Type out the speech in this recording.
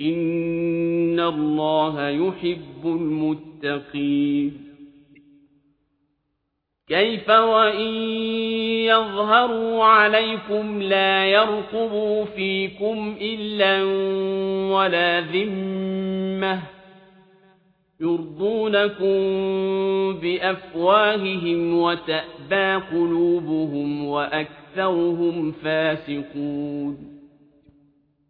إن الله يحب المتقين كيف وإن يظهروا عليكم لا يرقبوا فيكم إلا ولا ذمة يرضونكم بأفواههم وتأبى قلوبهم وأكثرهم فاسقون